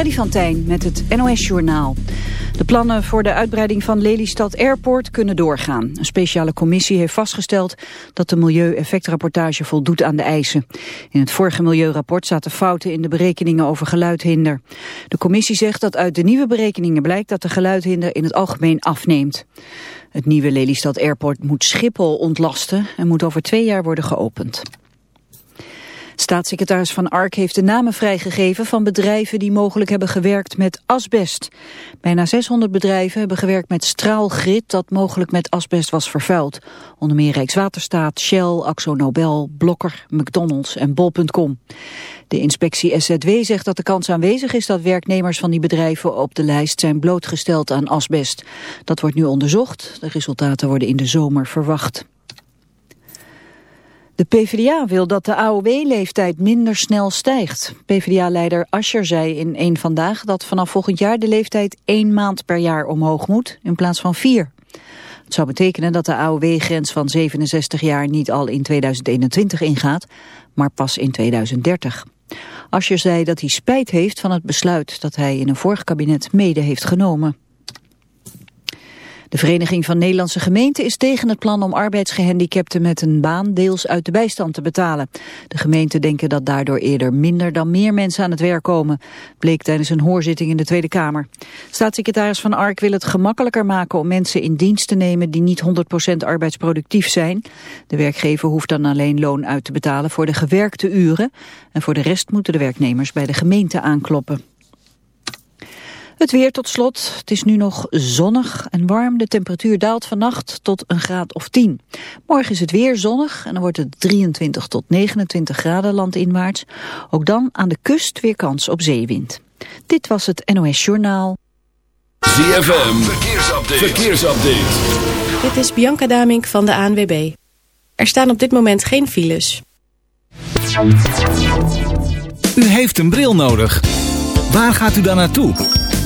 Freddy van Tijn met het NOS-journaal. De plannen voor de uitbreiding van Lelystad Airport kunnen doorgaan. Een speciale commissie heeft vastgesteld dat de milieueffectrapportage voldoet aan de eisen. In het vorige milieurapport zaten fouten in de berekeningen over geluidhinder. De commissie zegt dat uit de nieuwe berekeningen blijkt dat de geluidhinder in het algemeen afneemt. Het nieuwe Lelystad Airport moet Schiphol ontlasten en moet over twee jaar worden geopend. Staatssecretaris Van Ark heeft de namen vrijgegeven van bedrijven die mogelijk hebben gewerkt met asbest. Bijna 600 bedrijven hebben gewerkt met straalgrit dat mogelijk met asbest was vervuild. Onder meer Rijkswaterstaat, Shell, Axo Nobel, Blokker, McDonald's en Bol.com. De inspectie SZW zegt dat de kans aanwezig is dat werknemers van die bedrijven op de lijst zijn blootgesteld aan asbest. Dat wordt nu onderzocht. De resultaten worden in de zomer verwacht. De PvdA wil dat de AOW-leeftijd minder snel stijgt. PvdA-leider Ascher zei in één Vandaag dat vanaf volgend jaar de leeftijd één maand per jaar omhoog moet, in plaats van vier. Het zou betekenen dat de AOW-grens van 67 jaar niet al in 2021 ingaat, maar pas in 2030. Ascher zei dat hij spijt heeft van het besluit dat hij in een vorig kabinet mede heeft genomen. De Vereniging van Nederlandse Gemeenten is tegen het plan om arbeidsgehandicapten met een baan deels uit de bijstand te betalen. De gemeenten denken dat daardoor eerder minder dan meer mensen aan het werk komen, bleek tijdens een hoorzitting in de Tweede Kamer. Staatssecretaris Van Ark wil het gemakkelijker maken om mensen in dienst te nemen die niet 100% arbeidsproductief zijn. De werkgever hoeft dan alleen loon uit te betalen voor de gewerkte uren en voor de rest moeten de werknemers bij de gemeente aankloppen. Het weer tot slot. Het is nu nog zonnig en warm. De temperatuur daalt vannacht tot een graad of 10. Morgen is het weer zonnig en dan wordt het 23 tot 29 graden landinwaarts. Ook dan aan de kust weer kans op zeewind. Dit was het NOS Journaal. ZFM, verkeersupdate. verkeersupdate. Dit is Bianca Damink van de ANWB. Er staan op dit moment geen files. U heeft een bril nodig. Waar gaat u dan naartoe?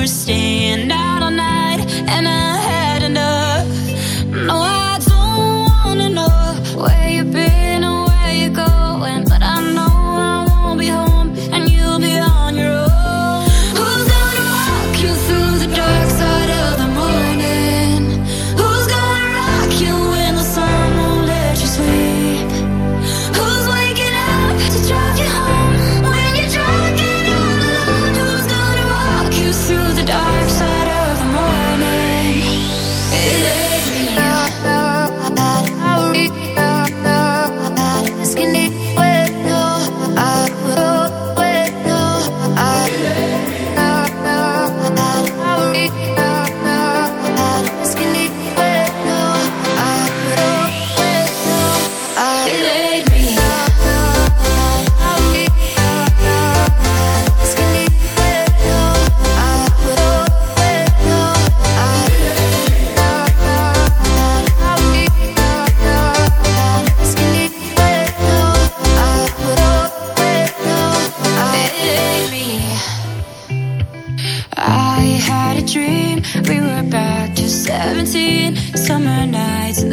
first day.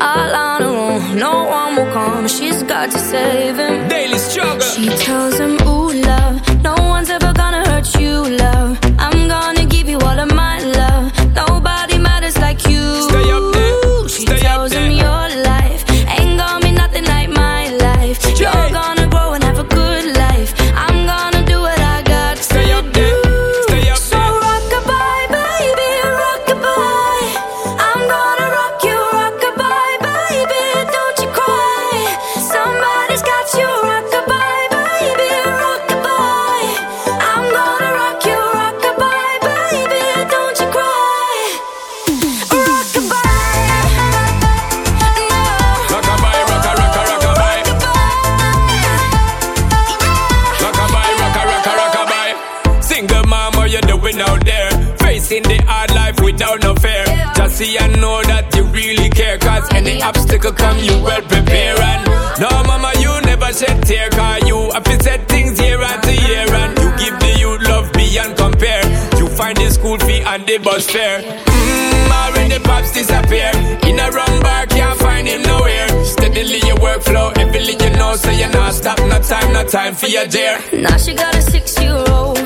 all on her own. No one will come. She's got to save him. Daily struggle. She tells him, Ooh, love, no one's ever gonna hurt you, love. could come, you well prepare and No mama, you never shed tear Cause you have said things year after year. And you give the youth love beyond compare. You find the school fee and the bus fare. Mmm, already pops disappear. In a wrong bar, can't find him nowhere. Steadily your workflow, everything you know So you're not stop, no time, no time for your dear. Now she got a six-year-old.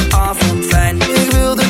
fijn. Ik wil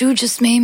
you just made me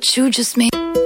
what you just made.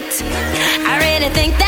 I really think that